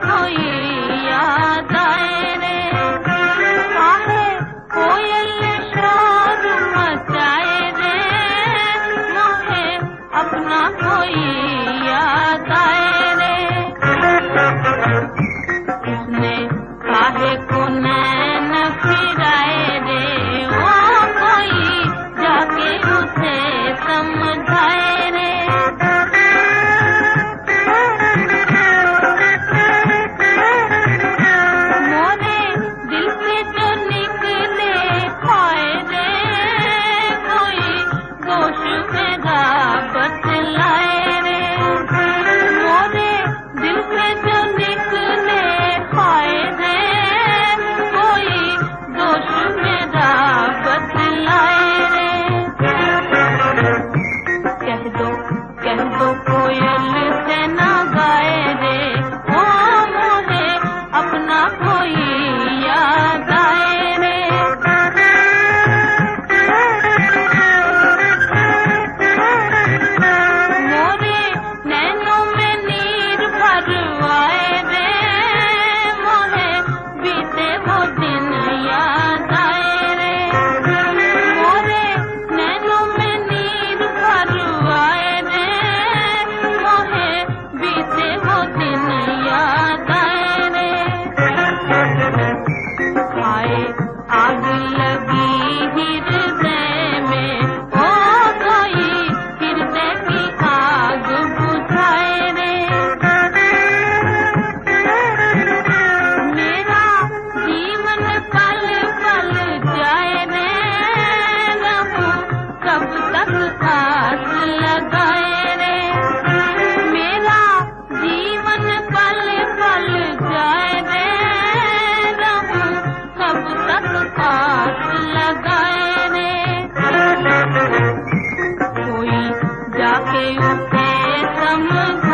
可以。युते सम